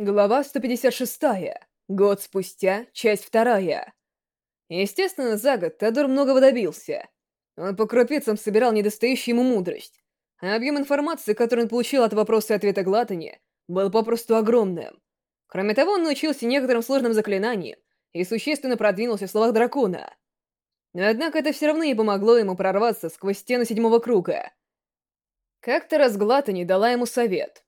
Глава 156. Год спустя, часть вторая. Естественно, за год Теодор многого добился. Он по крупицам собирал недостающую ему мудрость. А объем информации, который он получил от вопроса и ответа Глатани, был попросту огромным. Кроме того, он научился некоторым сложным заклинаниям и существенно продвинулся в словах дракона. Однако это все равно не помогло ему прорваться сквозь стену седьмого круга. Как-то раз Глатани дала ему совет —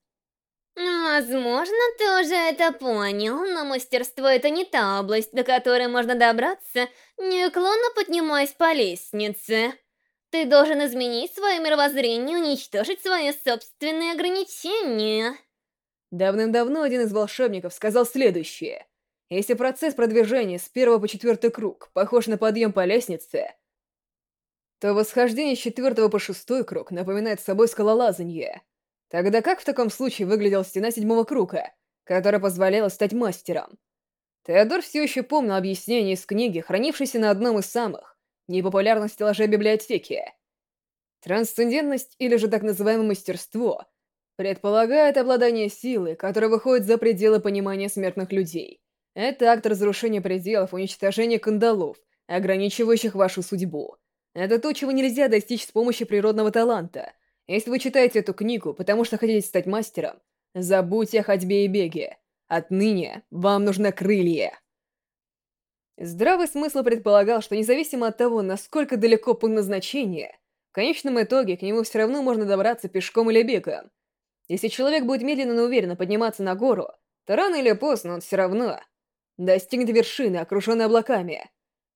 Возможно, ты уже это понял, но мастерство — это не та область, до которой можно добраться, неуклонно поднимаясь по лестнице. Ты должен изменить свое мировоззрение уничтожить свои собственные ограничения. Давным-давно один из волшебников сказал следующее. Если процесс продвижения с первого по четвертый круг похож на подъем по лестнице, то восхождение с четвертого по шестой круг напоминает собой скалолазанье. Тогда как в таком случае выглядела стена седьмого круга, которая позволяла стать мастером? Теодор все еще помнил объяснение из книги, хранившейся на одном из самых непопулярных стеллажей библиотеки. Трансцендентность, или же так называемое мастерство, предполагает обладание силой, которая выходит за пределы понимания смертных людей. Это акт разрушения пределов, уничтожения кандалов, ограничивающих вашу судьбу. Это то, чего нельзя достичь с помощью природного таланта — если вы читаете эту книгу, потому что хотите стать мастером, забудьте о ходьбе и беге. Отныне вам нужны крылья. Здравый смысл предполагал, что независимо от того, насколько далеко пункт назначения, в конечном итоге к нему все равно можно добраться пешком или бегом. Если человек будет медленно, но уверенно подниматься на гору, то рано или поздно он все равно достигнет вершины, окруженной облаками.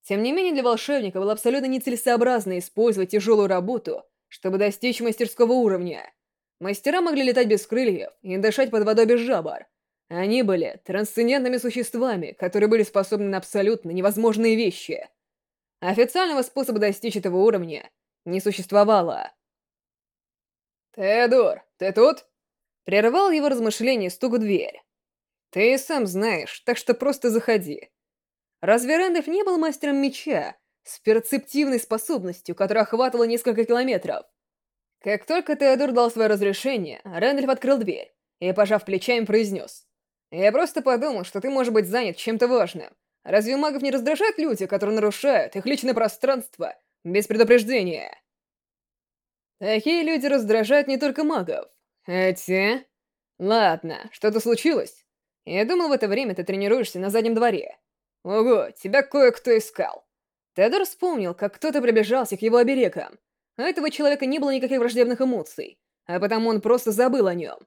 Тем не менее, для волшебника было абсолютно нецелесообразно использовать тяжелую работу — чтобы достичь мастерского уровня. Мастера могли летать без крыльев и дышать под водой без жабр. Они были трансцендентными существами, которые были способны на абсолютно невозможные вещи. Официального способа достичь этого уровня не существовало. «Теодор, ты тут?» Прервал его размышление стук в дверь. «Ты сам знаешь, так что просто заходи». Разве Рэндальф не был мастером меча, с перцептивной способностью, которая охватывала несколько километров. Как только Теодор дал свое разрешение, Рэндальф открыл дверь и, пожав плечами, произнес. «Я просто подумал, что ты можешь быть занят чем-то важным. Разве магов не раздражают люди, которые нарушают их личное пространство без предупреждения?» Такие люди раздражают не только магов. Хотя... Ладно, что-то случилось? Я думал, в это время ты тренируешься на заднем дворе. Ого, тебя кое-кто искал. Теодор вспомнил, как кто-то приближался к его оберегам. У этого человека не было никаких враждебных эмоций, а потому он просто забыл о нем.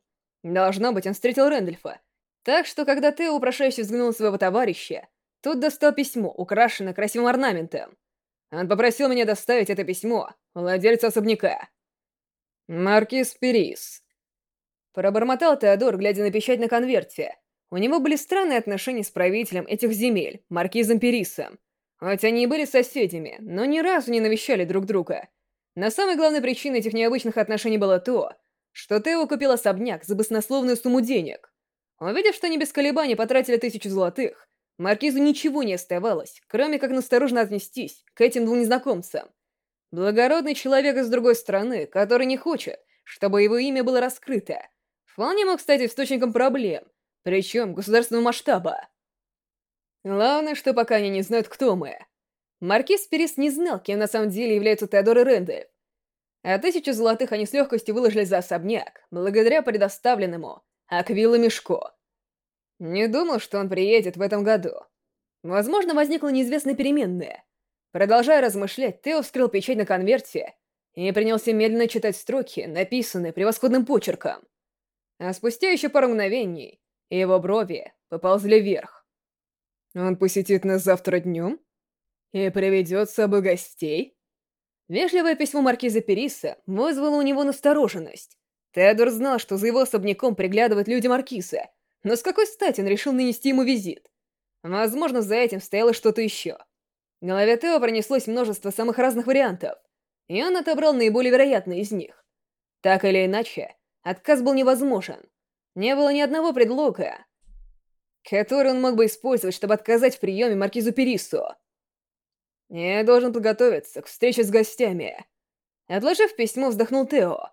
Должно быть, он встретил Рэндольфа. Так что, когда Тео упрошающе взглянул своего товарища, тот достал письмо, украшенное красивым орнаментом. Он попросил меня доставить это письмо владельцу особняка. Маркиз Перис. Пробормотал Теодор, глядя на печать на конверте. У него были странные отношения с правителем этих земель, маркизом Перисом. Хоть они и были соседями, но ни разу не навещали друг друга. Но самой главной причиной этих необычных отношений было то, что Тео купил особняк за баснословную сумму денег. Увидев, что они без колебаний потратили тысячу золотых, Маркизу ничего не оставалось, кроме как насторожно отнестись к этим двум незнакомцам. Благородный человек из другой страны, который не хочет, чтобы его имя было раскрыто, вполне мог стать источником проблем, причем государственного масштаба. Главное, что пока они не знают, кто мы. Маркиз Перес не знал, кем на самом деле являются Теодор и Рэндальф. А тысячу золотых они с легкостью выложили за особняк, благодаря предоставленному Аквилла Мешко. Не думал, что он приедет в этом году. Возможно, возникла неизвестная переменная. Продолжая размышлять, Тео вскрыл печать на конверте и принялся медленно читать строки, написанные превосходным почерком. А спустя еще пару мгновений его брови поползли вверх. Он посетит нас завтра днем? И приведет с собой гостей? Вежливое письмо маркиза Периса вызвало у него настороженность. Теодор знал, что за его особняком приглядывают люди маркиза, но с какой стати он решил нанести ему визит? Возможно, за этим стояло что-то еще. В голове Тео пронеслось множество самых разных вариантов, и он отобрал наиболее вероятные из них. Так или иначе, отказ был невозможен. Не было ни одного предлога, который он мог бы использовать, чтобы отказать в приеме маркизу Перису. Я должен подготовиться к встрече с гостями. Отложив письмо, вздохнул Тео.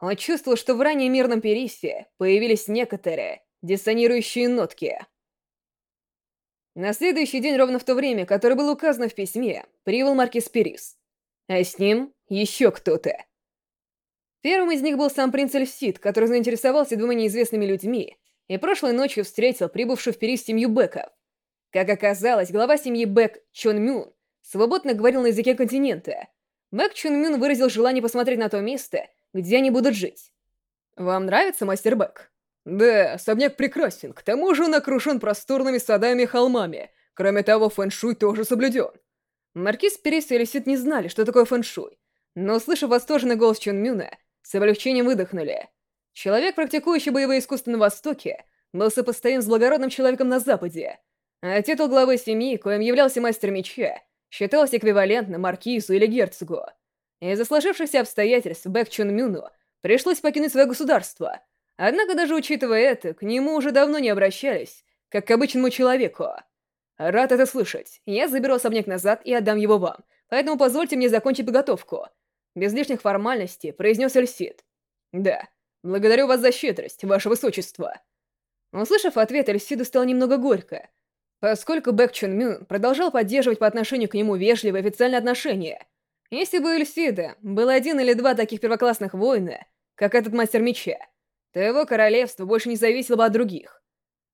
Он чувствовал, что в ранее мирном Перисе появились некоторые диссонирующие нотки. На следующий день, ровно в то время, которое было указано в письме, прибыл Маркис Перис. А с ним еще кто-то. Первым из них был сам принц Эльсид, который заинтересовался двумя неизвестными людьми и прошлой ночью встретил прибывшую в Перис семью Беков. Как оказалось, глава семьи Бек Чон Мюн свободно говорил на языке континента. Бек Чон Мюн выразил желание посмотреть на то место, где они будут жить. «Вам нравится, мастер Бек?» Да, особняк прекрасен, к тому же он окружен просторными садами и холмами. Кроме того, фэншуй тоже соблюден. Маркиз Перес и Лисит не знали, что такое фэншуй, но, услышав восторженный голос Чун Мюна, с облегчением выдохнули. Человек, практикующий боевые искусства на Востоке, был сопоставим с благородным человеком на Западе, а титул главы семьи, коим являлся мастер меча, считался эквивалентным маркизу или герцогу. Из-за сложившихся обстоятельств Бэк Чун Мюну пришлось покинуть свое государство — Однако даже учитывая это, к нему уже давно не обращались, как к обычному человеку. Рад это слышать. Я заберу особняк назад и отдам его вам, поэтому позвольте мне закончить подготовку. Без лишних формальностей произнес Эльсид. Да, благодарю вас за щедрость, ваше высочество. Услышав ответ, Эльсиду стало немного горько, поскольку Бэк Чун Мюн продолжал поддерживать по отношению к нему вежливые официальные отношения. Если бы у Эльсида был один или два таких первоклассных воина, как этот мастер меча, то его королевство больше не зависело бы от других.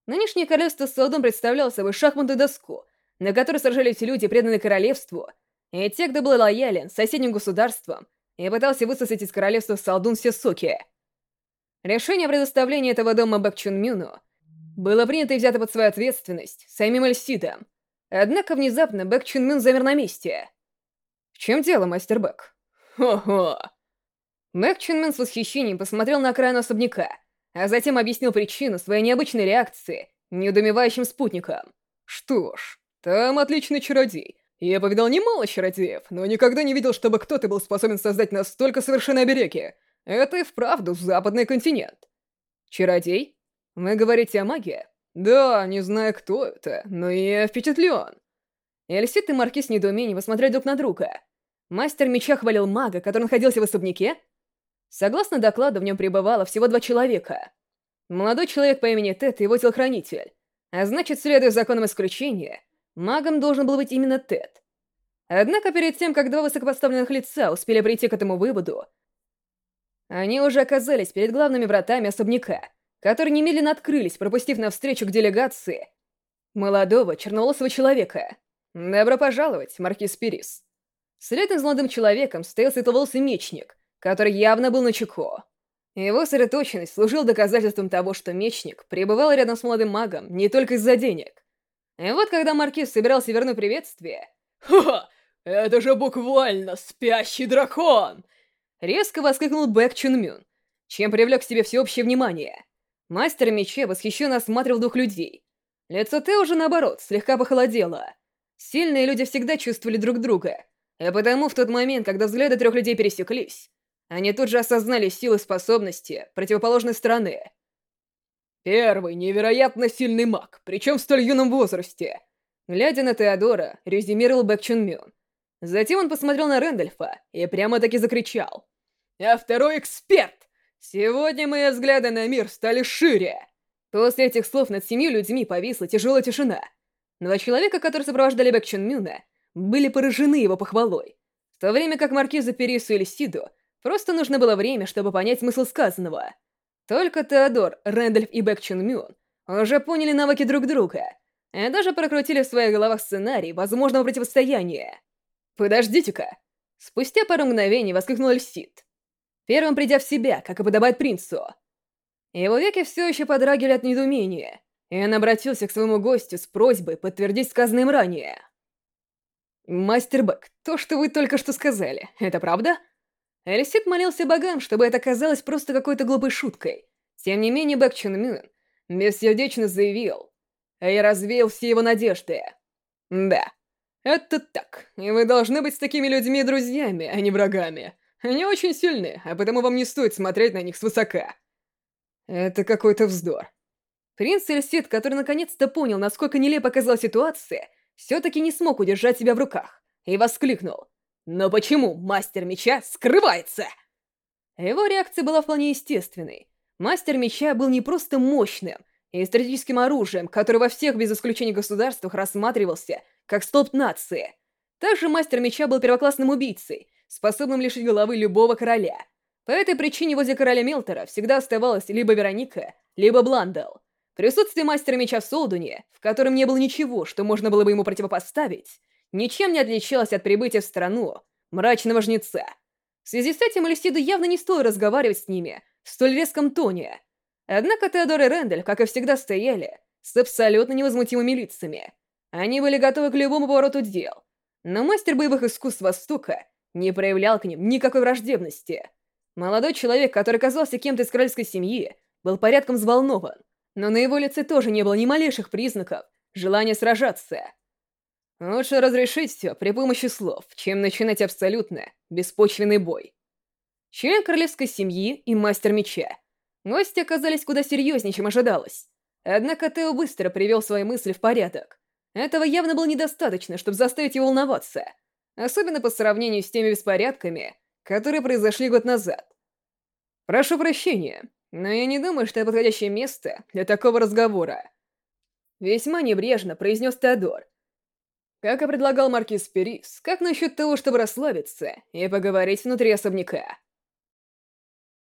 Нынешнее королевство с Салдун представляло собой шахматную доску, на которой сражались люди, преданные королевству, и те, кто был лоялен соседним государствам и пытался высосать из королевства Салдун все соки. Решение о предоставлении этого дома Бэк Чун Мюну было принято и взято под свою ответственность самим Эльсидом. Однако внезапно Бэк Чун Мюн замер на месте. «В чем дело, мастер Бэк?» «Хо-хо!» Мэг Чунмен с восхищением посмотрел на окраину особняка, а затем объяснил причину своей необычной реакции неудумевающим спутникам. «Что ж, там отличный чародей. Я повидал немало чародеев, но никогда не видел, чтобы кто-то был способен создать настолько совершенные обереги. Это и вправду западный континент». «Чародей? Вы говорите о магии?» «Да, не знаю, кто это, но я впечатлен». Эльсит и Маркиз недоумением посмотрели друг на друга. Мастер меча хвалил мага, который находился в особняке, Согласно докладу, в нем пребывало всего два человека. Молодой человек по имени Тед и его телохранитель. А значит, следуя законам исключения, магом должен был быть именно Тед. Однако перед тем, как два высокопоставленных лица успели прийти к этому выводу, они уже оказались перед главными вратами особняка, которые немедленно открылись, пропустив навстречу к делегации молодого черноволосого человека. «Добро пожаловать, маркиз Пирис». Следом за молодым человеком стоял светловолосый мечник, который явно был на чеку. Его сосредоточенность служил доказательством того, что мечник пребывал рядом с молодым магом не только из-за денег. И вот когда Маркиз собирался вернуть приветствие... «Ха-ха! Это же буквально спящий дракон!» Резко воскликнул Бэк Чунмюн, чем привлек к себе всеобщее внимание. Мастер меча восхищенно осматривал двух людей. Лицо Тэ уже наоборот, слегка похолодело. Сильные люди всегда чувствовали друг друга, а потому в тот момент, когда взгляды трех людей пересеклись, они тут же осознали силы способности противоположной стороны. Первый невероятно сильный маг, причем в столь юном возрасте. Глядя на Теодора, резюмировал Бэк Чун Мюн. Затем он посмотрел на Рэндольфа и прямо-таки закричал. «А второй эксперт! Сегодня мои взгляды на мир стали шире!» После этих слов над семью людьми повисла тяжелая тишина. Два человека, которые сопровождали Бэк Чун Мюна, были поражены его похвалой, в то время как маркиза Перису или Сиду Просто нужно было время, чтобы понять смысл сказанного. Только Теодор, Рэндальф и Бэк Чун Мюн уже поняли навыки друг друга и даже прокрутили в своих головах сценарий возможного противостояния. «Подождите-ка!» Спустя пару мгновений воскликнул Эльсид. Первым придя в себя, как и подобает принцу. Его веки все еще подрагивали от недоумения, и он обратился к своему гостю с просьбой подтвердить сказанное им ранее. «Мастер Бэк, то, что вы только что сказали, это правда?» Элисит молился богам, чтобы это казалось просто какой-то глупой шуткой. Тем не менее, Бэк Чун Мюн бессердечно заявил, я развеял все его надежды. Да, это так, и вы должны быть с такими людьми друзьями, а не врагами. Они очень сильны, а потому вам не стоит смотреть на них свысока. Это какой-то вздор. Принц Эльсит, который наконец-то понял, насколько нелепо оказалась ситуация, все-таки не смог удержать себя в руках и воскликнул. Но почему мастер меча скрывается? Его реакция была вполне естественной. Мастер меча был не просто мощным и стратегическим оружием, который во всех без исключения государствах рассматривался как столб нации. Также мастер меча был первоклассным убийцей, способным лишить головы любого короля. По этой причине возле короля Мелтора всегда оставалась либо Вероника, либо Бландел. Присутствие мастера меча в Солдуне, в котором не было ничего, что можно было бы ему противопоставить, ничем не отличалось от прибытия в страну мрачного жнеца. В связи с этим Элисиду явно не стоило разговаривать с ними в столь резком тоне. Однако Теодор и Рэндаль, как и всегда, стояли с абсолютно невозмутимыми лицами. Они были готовы к любому повороту дел, но мастер боевых искусств Востока не проявлял к ним никакой враждебности. Молодой человек, который казался кем-то из королевской семьи, был порядком взволнован, но на его лице тоже не было ни малейших признаков желания сражаться. Лучше разрешить все при помощи слов, чем начинать абсолютно беспочвенный бой. Член королевской семьи и мастер меча. Гости оказались куда серьезнее, чем ожидалось. Однако Тео быстро привел свои мысли в порядок. Этого явно было недостаточно, чтобы заставить его волноваться. Особенно по сравнению с теми беспорядками, которые произошли год назад. Прошу прощения, но я не думаю, что это подходящее место для такого разговора. Весьма небрежно произнес Теодор. Как и предлагал маркиз Перис, как насчет того, чтобы расслабиться и поговорить внутри особняка?